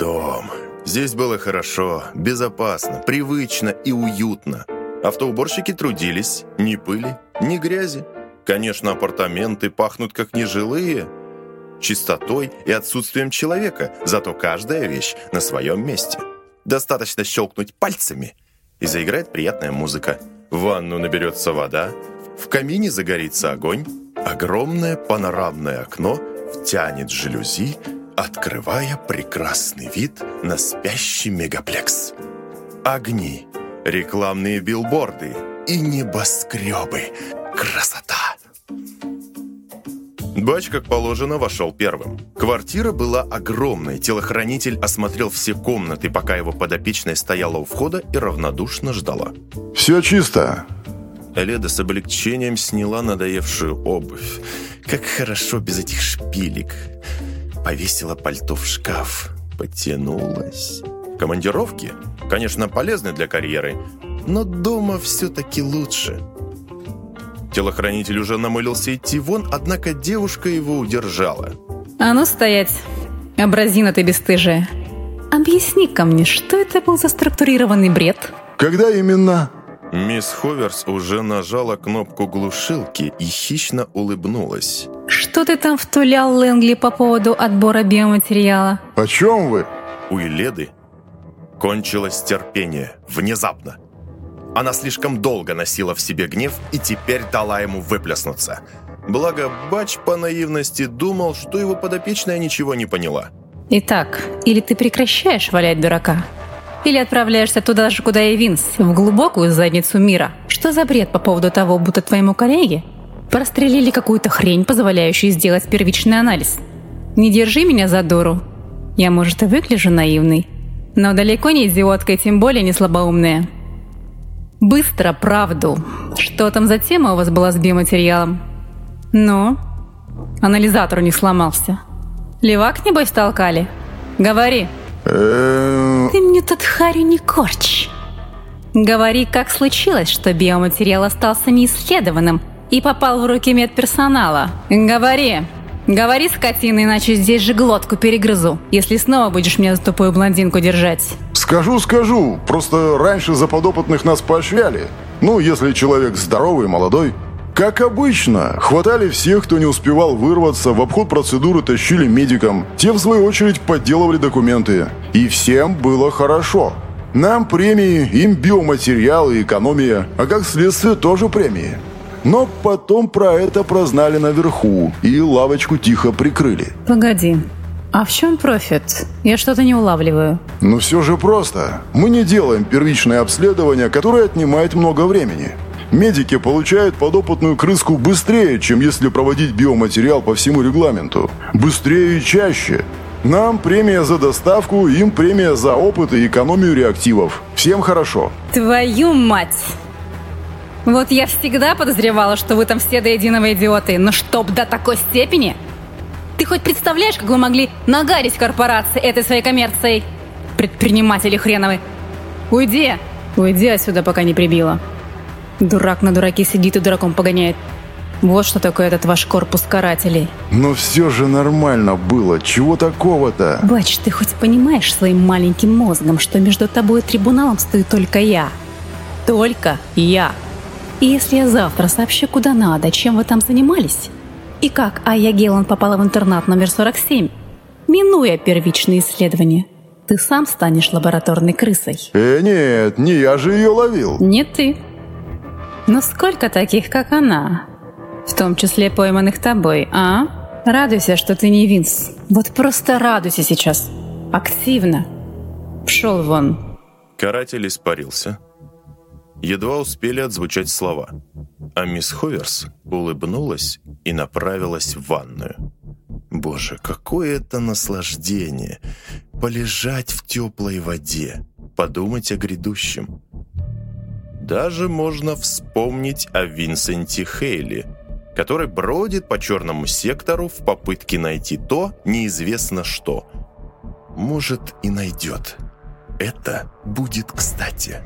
Дом. Здесь было хорошо, безопасно, привычно и уютно. Автоуборщики трудились, ни пыли, ни грязи. Конечно, апартаменты пахнут как нежилые, чистотой и отсутствием человека, зато каждая вещь на своем месте. Достаточно щелкнуть пальцами, и заиграет приятная музыка. В ванну наберется вода, в камине загорится огонь, огромное панорамное окно втянет жалюзи, открывая прекрасный вид на спящий мегаплекс. Огни, рекламные билборды и небоскребы. Красота! Бач, как положено, вошел первым. Квартира была огромной. Телохранитель осмотрел все комнаты, пока его подопечная стояла у входа и равнодушно ждала. «Все чисто». Леда с облегчением сняла надоевшую обувь. Как хорошо без этих шпилек. Повесила пальто в шкаф. Потянулась. Командировки, конечно, полезны для карьеры, но дома все-таки лучше. Телохранитель уже намылился идти вон, однако девушка его удержала. «А ну стоять! Абразина ты бесстыжая! Объясни-ка мне, что это был за структурированный бред?» «Когда именно?» Мисс Ховерс уже нажала кнопку глушилки и хищно улыбнулась. «Что ты там втулял, Лэнгли, по поводу отбора биоматериала?» «О чем вы?» У Иледы кончилось терпение. Внезапно. Она слишком долго носила в себе гнев и теперь дала ему выплеснуться. Благо, Бач по наивности думал, что его подопечная ничего не поняла. «Итак, или ты прекращаешь валять дурака, или отправляешься туда же, куда и Винс, в глубокую задницу мира. Что за бред по поводу того, будто твоему коллеге прострелили какую-то хрень, позволяющую сделать первичный анализ? Не держи меня за дуру. Я, может, и выгляжу наивной, но далеко не идиотка и тем более не слабоумная. Быстро правду. Что там за тема у вас была с биоматериалом? Ну? Анализатор не сломался. Левак, небось, толкали? Говори. Эм, Ты мне тут харю не корчь. Говори, как случилось, что биоматериал остался неисследованным и попал в руки медперсонала. Говори. Говори, скотина, иначе здесь же глотку перегрызу, если снова будешь меня за тупую блондинку держать. Скажу, скажу. Просто раньше за подопытных нас поощряли. Ну, если человек здоровый, молодой. Как обычно, хватали всех, кто не успевал вырваться, в обход процедуры тащили медикам. Те, в свою очередь, подделывали документы. И всем было хорошо. Нам премии, им биоматериалы экономия, а как следствие тоже премии. Но потом про это прознали наверху и лавочку тихо прикрыли. Погоди, а в чем профит? Я что-то не улавливаю. Но все же просто. Мы не делаем первичное обследование, которое отнимает много времени. Медики получают подопытную крыску быстрее, чем если проводить биоматериал по всему регламенту. Быстрее и чаще. Нам премия за доставку, им премия за опыт и экономию реактивов. Всем хорошо. Твою мать! Вот я всегда подозревала, что вы там все до единого идиоты, но чтоб до такой степени? Ты хоть представляешь, как вы могли нагарить корпорации этой своей коммерцией? Предприниматели хреновы. Уйди! Уйди отсюда, пока не прибила. Дурак на дураке сидит и дураком погоняет. Вот что такое этот ваш корпус карателей. Но все же нормально было. Чего такого-то? Бач, ты хоть понимаешь своим маленьким мозгом, что между тобой и трибуналом стоит только я? Только я. И если я завтра сообщу куда надо, чем вы там занимались, и как Ая Гелан попала в интернат номер 47, минуя первичные исследования, ты сам станешь лабораторной крысой. Э, нет, не я же ее ловил. Не ты. Но сколько таких, как она? В том числе пойманных тобой, а? Радуйся, что ты не Винс. Вот просто радуйся сейчас. Активно. Пшел вон. Каратель испарился. Едва успели отзвучать слова. А мисс Ховерс улыбнулась и направилась в ванную. Боже, какое это наслаждение! Полежать в теплой воде, подумать о грядущем. Даже можно вспомнить о Винсенте Хейли, который бродит по черному сектору в попытке найти то, неизвестно что. Может и найдет. Это будет кстати.